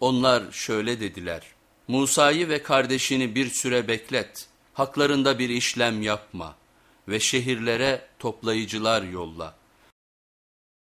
Onlar şöyle dediler, Musa'yı ve kardeşini bir süre beklet, haklarında bir işlem yapma ve şehirlere toplayıcılar yolla.''